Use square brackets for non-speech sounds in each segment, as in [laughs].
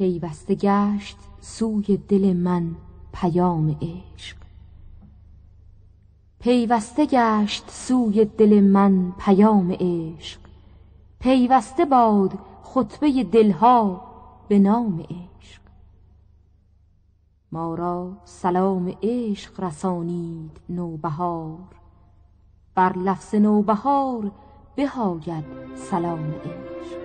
پیوسته گشت سوی دل من پیام عشق. پیوسته گشت سوی دل من پیام عشق. پیوسته باد خطبه دلها به نام عشق. ما را سلام عشق رسانید نوبهار. بر لفظ نوبهار بهاید سلام عشق.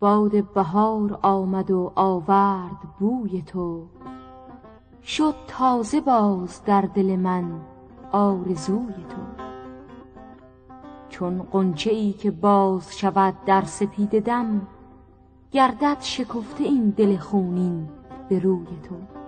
باد بهار آمد و آورد بوی تو. شد تازه باز در دل من آرزوی تو. چون قنچه ای که باز شود در سپید دم گردد شکفته این دل خونین به روی تو.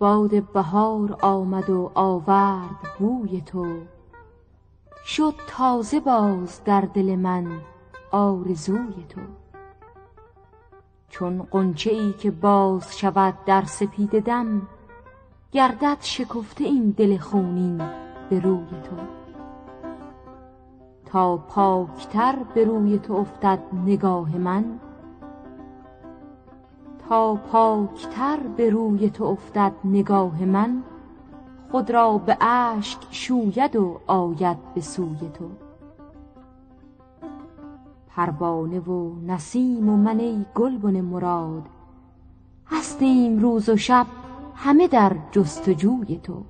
باد بهار آمد و آورد بوی تو. شد تازه باز در دل من آرزوی تو. چون قنچه ای که باز شود در سپید دم گردد شکفته این دل خونین به روی تو. تا پاکتر به روی تو افتد نگاه من پاکتر به روی تو افتد نگاه من خود را به اشک شوید و آید به سوی تو. پروانه و نسیم و من ای گلبن مراد هستیم روز و شب همه در جستجوی تو.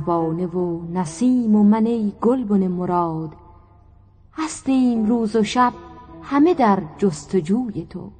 پروانه و نسیم و من ای گلبن مراد. هستیم روز و شب همه در جستجوی تو.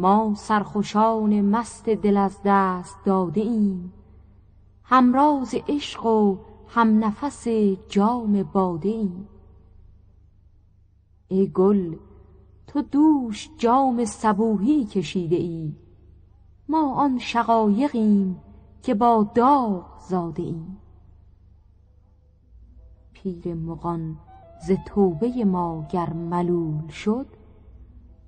ما سرخوشان مست دل از دست داده ایم. همراز عشق و هم نفس جام باده ایم. ای گل تو دوش جام صبوهی کشیده ای. ما آن شقایقیم که با داغ زاده ایم. پیر مغان ز توبه ما گر ملول شد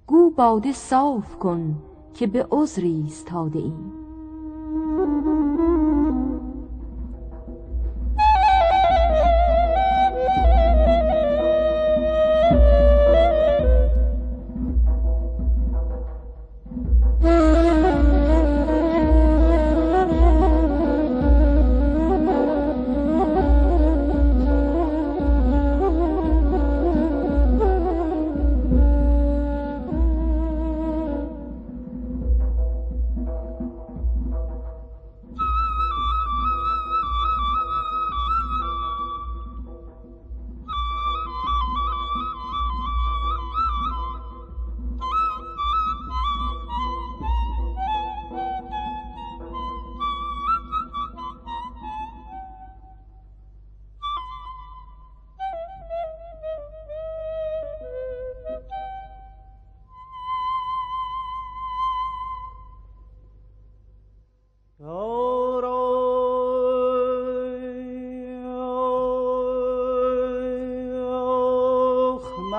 گو باده صاف کن که به عذری استاده ایم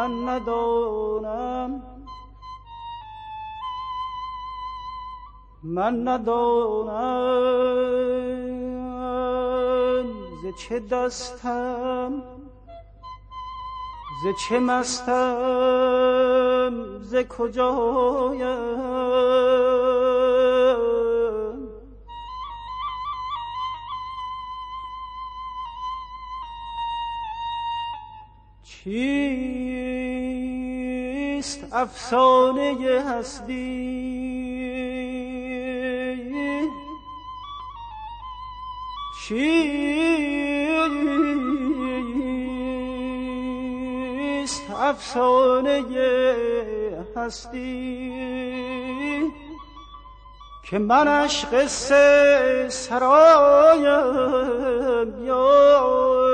من ندانم. ز چه دستم ز چه مستم ز کجایم. افسانه هستی. چیست افسانه هستی؟ که منش قصه سرایم یا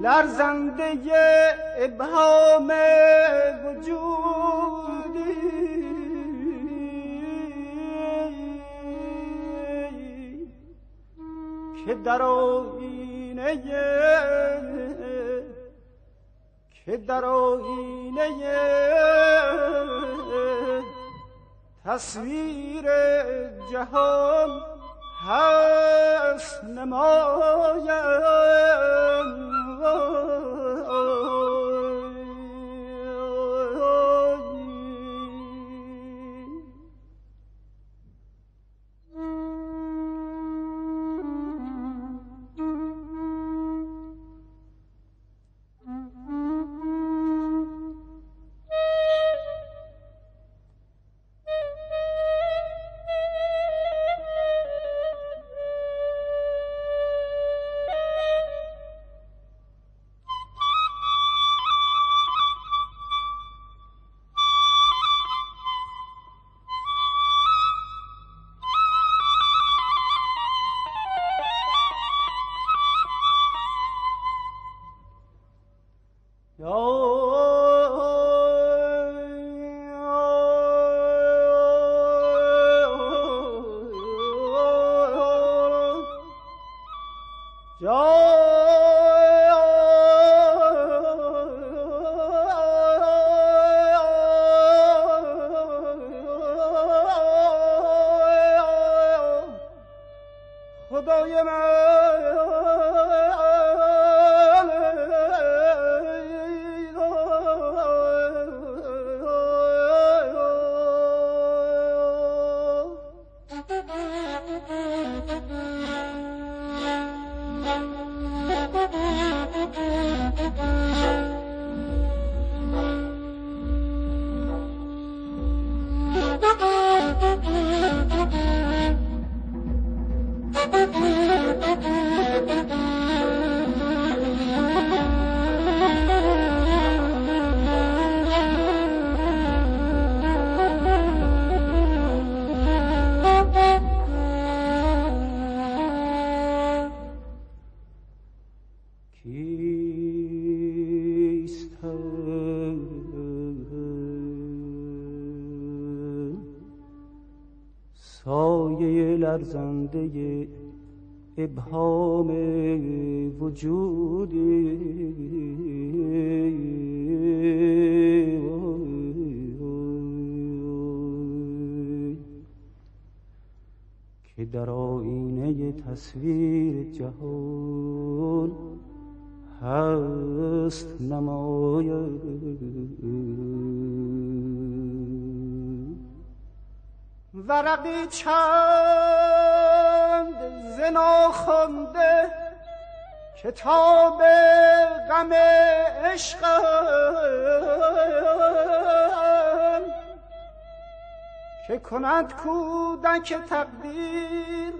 لرزنده ابهام وجودی. که در آینه که در آینه تصویر جهان هست نمایم. 哦 [laughs] لرزنده ابهام وجودی. که در آینه تصویر جهان هست نماید. ورقی چند زنا خونده کتاب غم عشقم که کند کودک تقدیر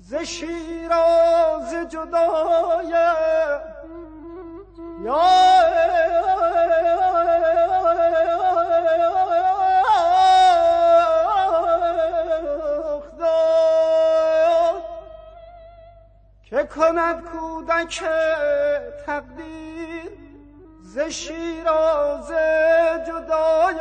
ز شیراز جدایم یا کودک تقدیر ز شیراز جدایم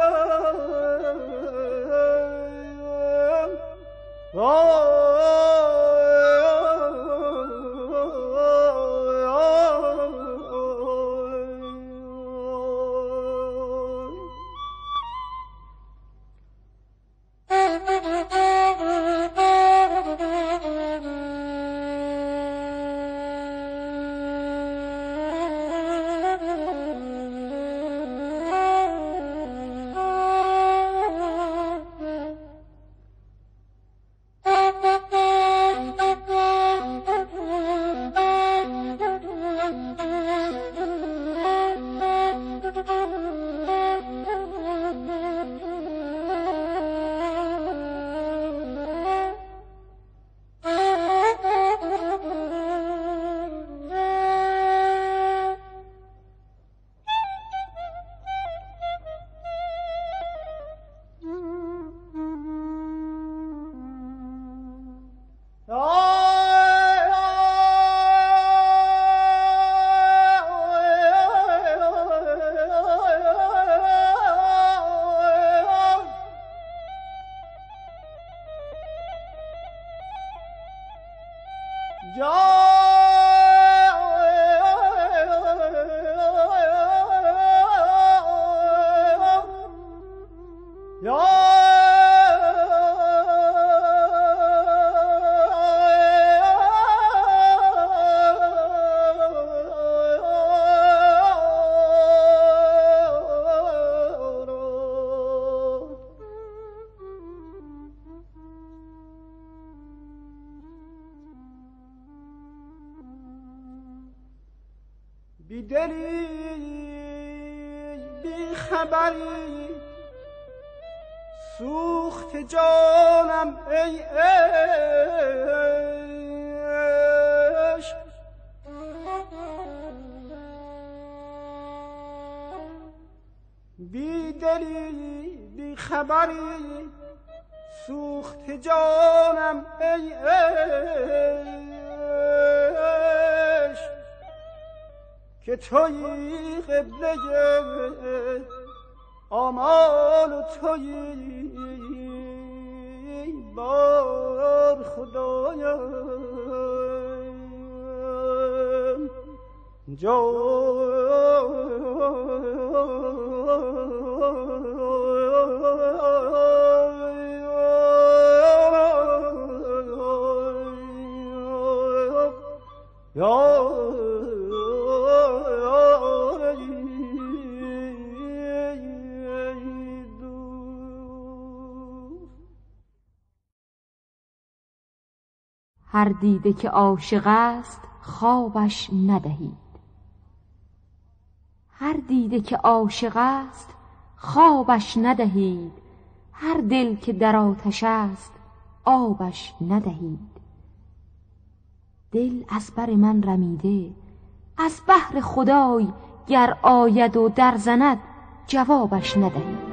有。که توی قبله آمال و توی بار خدایم. جا هر دیده که عاشق است خوابش ندهید. هر دیده که عاشق است خوابش ندهید. هر دل که در آتش است آبش ندهید. دل از بر من رمیده از بحر خدای گر آید و در زند جوابش ندهید.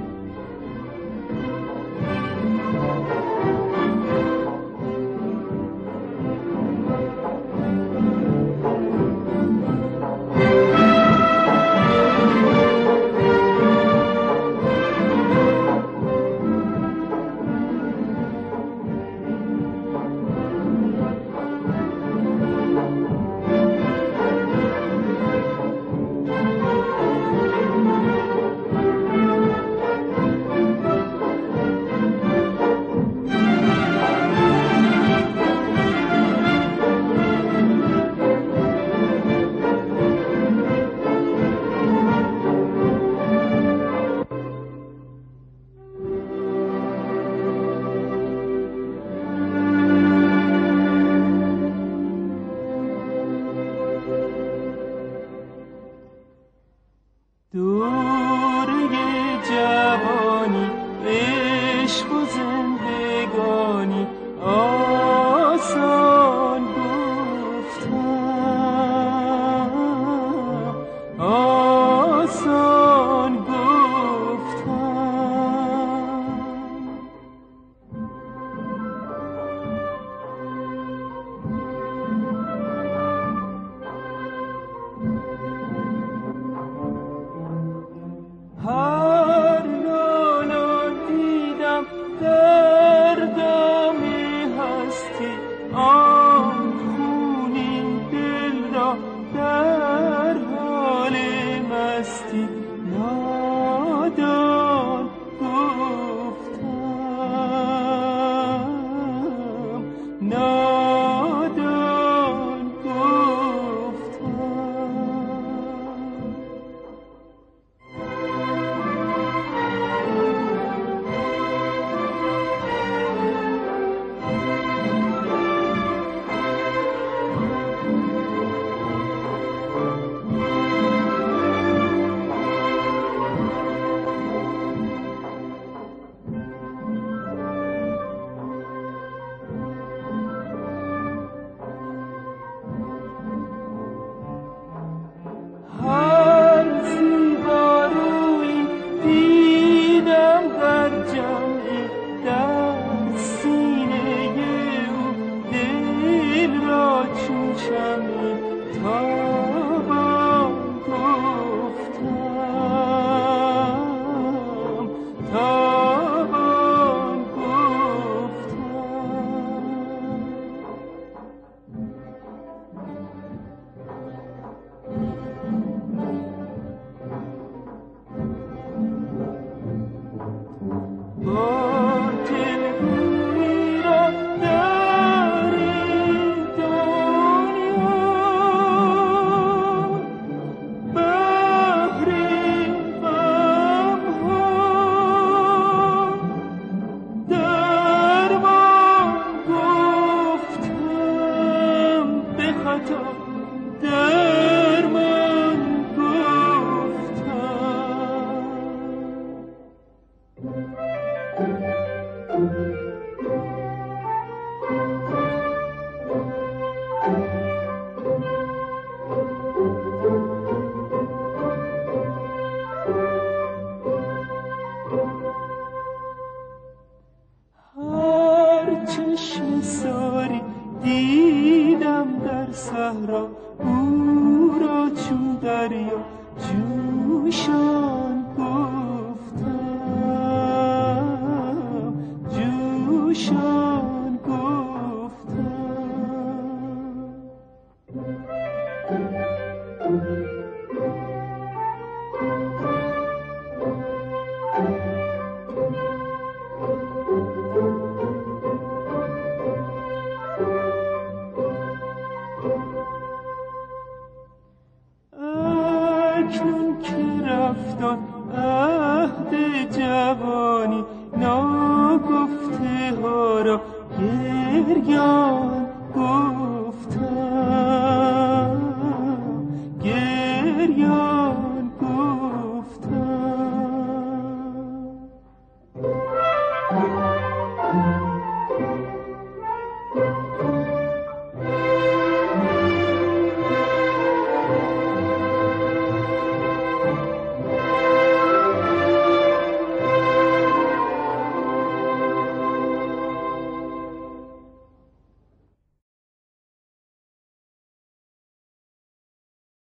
Oh. mucho